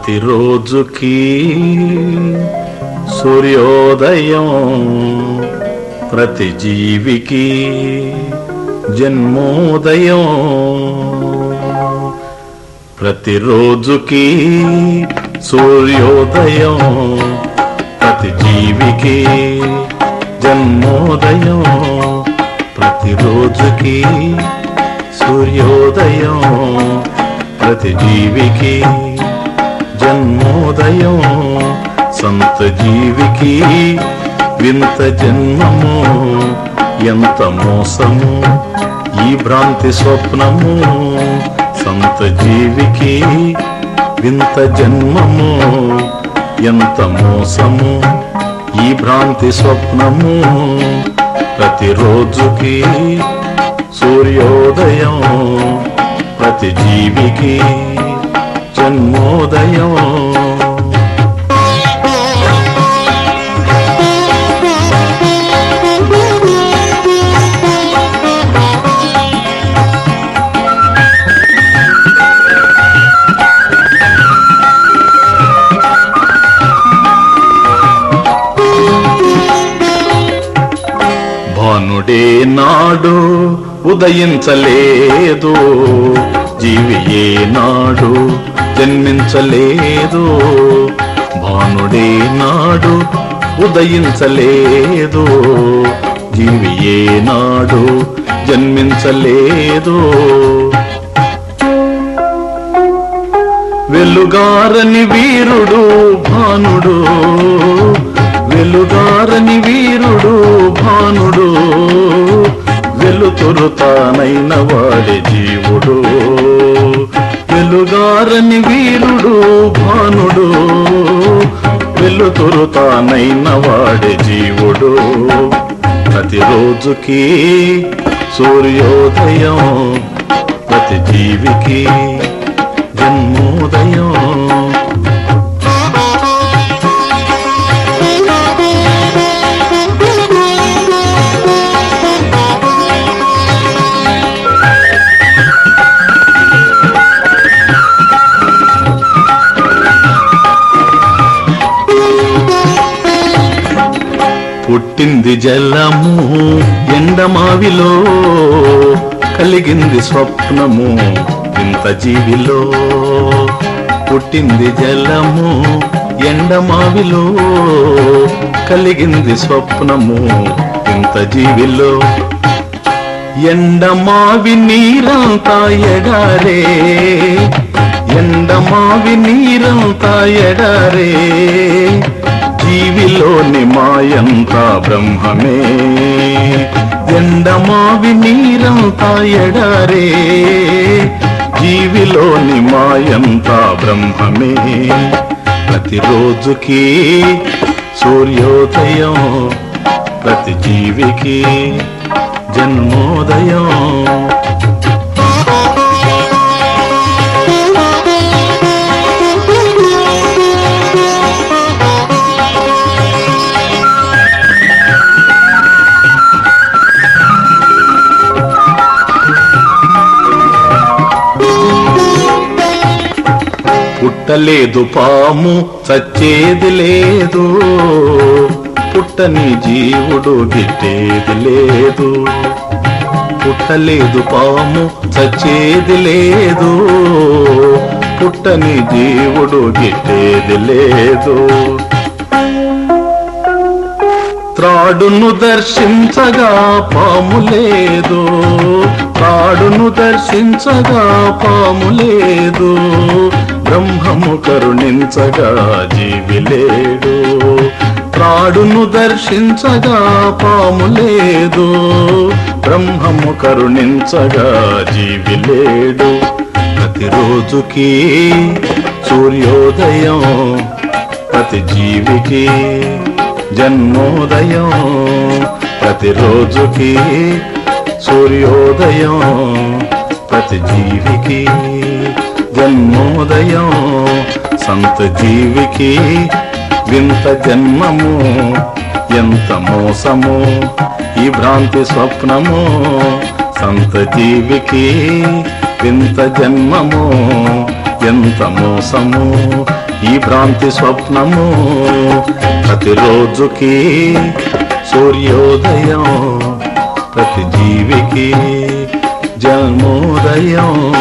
ప్రతిరోజుకి సూర్యోదయం ప్రతి జీవికి జన్మోదయం. ప్రతిరోజుకి సూర్యోదయం ప్రతి జీవికి జన్మోదయం. ప్రతిరోజుకి సూర్యోదయం ప్రతి జీవికి జన్మోదయం సంత జీవికి వింత జన్మము ఎంత మోసము ఈ భ్రాంతి స్వప్నము? సంత జీవికి వింత జన్మము ఎంత మోసము ఈ భ్రాంతి స్వప్నము? ప్రతిరోజుకి సూర్యోదయం ప్రతి జీవికి జన్మోదయం భానుడే నాడు ఉదయించలేదు. జీవి ఏనాడు జన్మించలేదు. భానుడే నాడు ఉదయించలేదు. జీవి ఏనాడు జన్మించలేదు. వెలుగారని వీరుడు భానుడు. వెలుగారని వీరుడు భానుడు. వెలుతురు తానైన వాడి జీవుడు. వెలుగారని వీరుడు భానుడు. వెలుతురు తానైన వాడి జీవుడు. ప్రతిరోజుకి సూర్యోదయం ప్రతి జీవికి పుట్టింది జలము ఎండమావిలో కలిగింది స్వప్నము ఇంత జీవిలో పుట్టింది జలము ఎండమావిలో కలిగింది స్వప్నము ఇంత జీవిలో. ఎండమావి నీరంతా ఎడారే ఎండమావి నీరంతా ఎడారే జీవిలోని మాయంతా బ్రహ్మమే. ఎండమావి నీరంతా ఎడారే. జీవిలోని మాయంతా బ్రహ్మమే. ప్రతిరోజుకి సూర్యోదయం ప్రతి జీవికి జన్మోదయం. పుట్టలేదు పాము చచ్చేది లేదు. పుట్టని జీవుడు గిట్టేది లేదు. పుట్టలేదు పాము చచ్చేది లేదు. పుట్టని జీవుడు గిట్టేది లేదు. త్రాడును దర్శించగా పాము లేదు. త్రాడును దర్శించగా పాము లేదు. బ్రహ్మము కరుణించగా జీవిలేడు. త్రాడును దర్శించగా పాము లేదు బ్రహ్మము కరుణించగా జీవి లేడు ప్రతిరోజుకి సూర్యోదయం ప్రతి జీవికి జన్మోదయం. ప్రతిరోజుకి సూర్యోదయం ప్రతి జీవికి జన్మోదయం. సంత జీవికి వింత జన్మము. ఎంత మోసము ఈ భ్రాంతి స్వప్నము. సంత జీవికి వింత జన్మము. ఎంత మోసము ఈ భ్రాంతి స్వప్నము. ప్రతిరోజుకి సూర్యోదయం. ప్రతి జీవికి జన్మోదయం.